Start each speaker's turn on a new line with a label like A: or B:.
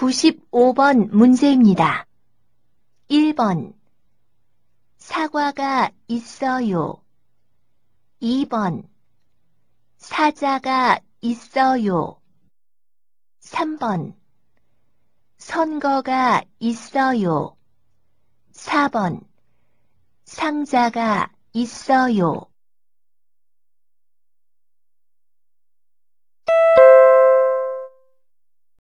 A: 95번 문제입니다. 1번 사과가 있어요. 2번 사자가 있어요. 3번 선거가 있어요. 4번 상자가 있어요.